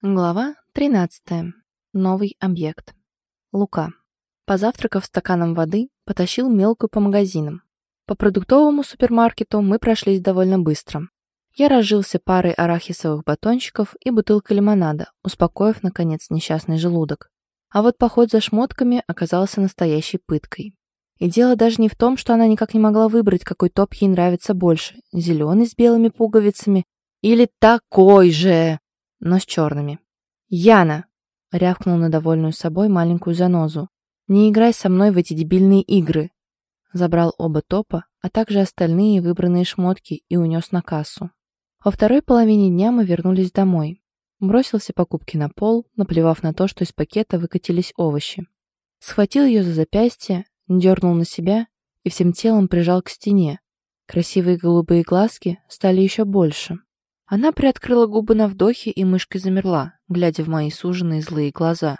Глава 13. Новый объект. Лука. Позавтракав стаканом воды, потащил мелкую по магазинам. По продуктовому супермаркету мы прошлись довольно быстро. Я разжился парой арахисовых батончиков и бутылкой лимонада, успокоив, наконец, несчастный желудок. А вот поход за шмотками оказался настоящей пыткой. И дело даже не в том, что она никак не могла выбрать, какой топ ей нравится больше – зеленый с белыми пуговицами или такой же, но с черными. «Яна!» — рявкнул на довольную собой маленькую занозу. «Не играй со мной в эти дебильные игры!» Забрал оба топа, а также остальные выбранные шмотки и унес на кассу. Во второй половине дня мы вернулись домой. Бросился покупки на пол, наплевав на то, что из пакета выкатились овощи. Схватил ее за запястье, дернул на себя и всем телом прижал к стене. Красивые голубые глазки стали еще больше. Она приоткрыла губы на вдохе и мышкой замерла, глядя в мои суженные злые глаза.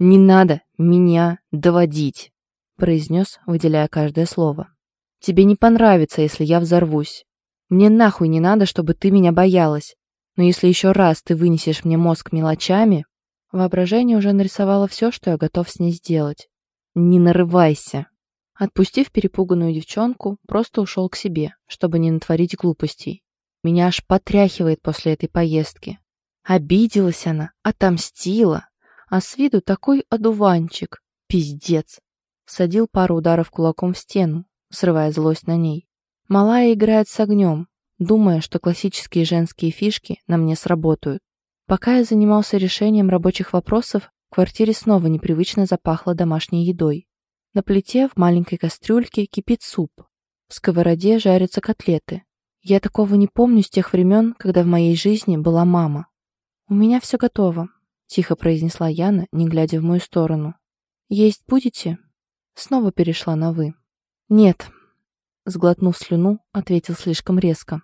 «Не надо меня доводить», — произнес, выделяя каждое слово. «Тебе не понравится, если я взорвусь. Мне нахуй не надо, чтобы ты меня боялась. Но если еще раз ты вынесешь мне мозг мелочами...» Воображение уже нарисовало все, что я готов с ней сделать. «Не нарывайся!» Отпустив перепуганную девчонку, просто ушел к себе, чтобы не натворить глупостей. Меня аж потряхивает после этой поездки. Обиделась она, отомстила. А с виду такой одуванчик. Пиздец. Садил пару ударов кулаком в стену, срывая злость на ней. Малая играет с огнем, думая, что классические женские фишки на мне сработают. Пока я занимался решением рабочих вопросов, в квартире снова непривычно запахло домашней едой. На плите в маленькой кастрюльке кипит суп. В сковороде жарятся котлеты, я такого не помню с тех времен, когда в моей жизни была мама. «У меня все готово», — тихо произнесла Яна, не глядя в мою сторону. «Есть будете?» Снова перешла на «вы». «Нет», — сглотнув слюну, ответил слишком резко.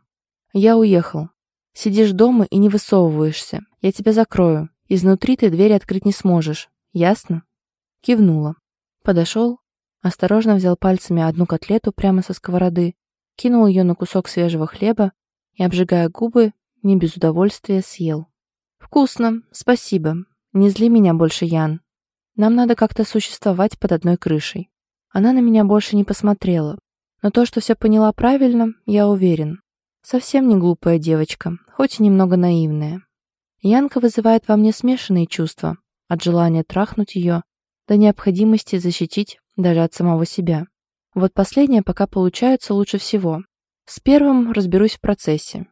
«Я уехал. Сидишь дома и не высовываешься. Я тебя закрою. Изнутри ты дверь открыть не сможешь. Ясно?» Кивнула. Подошел, осторожно взял пальцами одну котлету прямо со сковороды кинул ее на кусок свежего хлеба и, обжигая губы, не без удовольствия съел. «Вкусно, спасибо. Не зли меня больше, Ян. Нам надо как-то существовать под одной крышей». Она на меня больше не посмотрела, но то, что все поняла правильно, я уверен. Совсем не глупая девочка, хоть и немного наивная. Янка вызывает во мне смешанные чувства, от желания трахнуть ее до необходимости защитить даже от самого себя. Вот последнее пока получается лучше всего. С первым разберусь в процессе.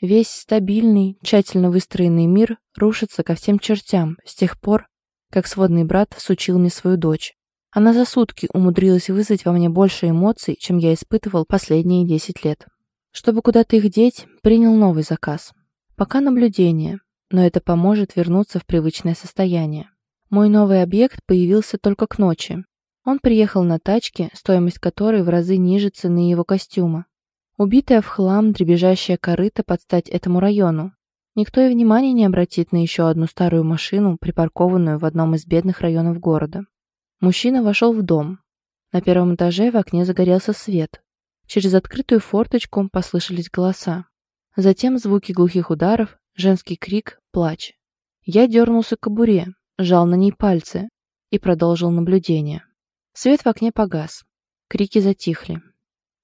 Весь стабильный, тщательно выстроенный мир рушится ко всем чертям с тех пор, как сводный брат всучил мне свою дочь. Она за сутки умудрилась вызвать во мне больше эмоций, чем я испытывал последние 10 лет. Чтобы куда-то их деть, принял новый заказ. Пока наблюдение, но это поможет вернуться в привычное состояние. Мой новый объект появился только к ночи, он приехал на тачке, стоимость которой в разы ниже цены его костюма. Убитая в хлам дребезжащая корыта под стать этому району. Никто и внимания не обратит на еще одну старую машину, припаркованную в одном из бедных районов города. Мужчина вошел в дом. На первом этаже в окне загорелся свет. Через открытую форточку послышались голоса. Затем звуки глухих ударов, женский крик, плач. Я дернулся к кобуре, жал на ней пальцы и продолжил наблюдение. Свет в окне погас. Крики затихли.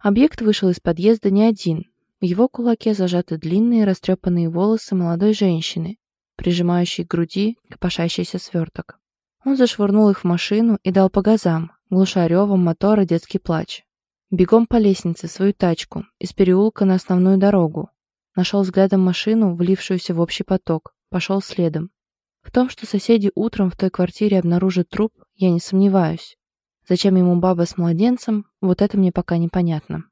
Объект вышел из подъезда не один. В его кулаке зажаты длинные растрепанные волосы молодой женщины, прижимающей к груди копошащийся сверток. Он зашвырнул их в машину и дал по газам, глуша ревом мотора детский плач. Бегом по лестнице свою тачку, из переулка на основную дорогу. Нашел взглядом машину, влившуюся в общий поток, пошел следом. В том, что соседи утром в той квартире обнаружат труп, я не сомневаюсь. Зачем ему баба с младенцем, вот это мне пока непонятно.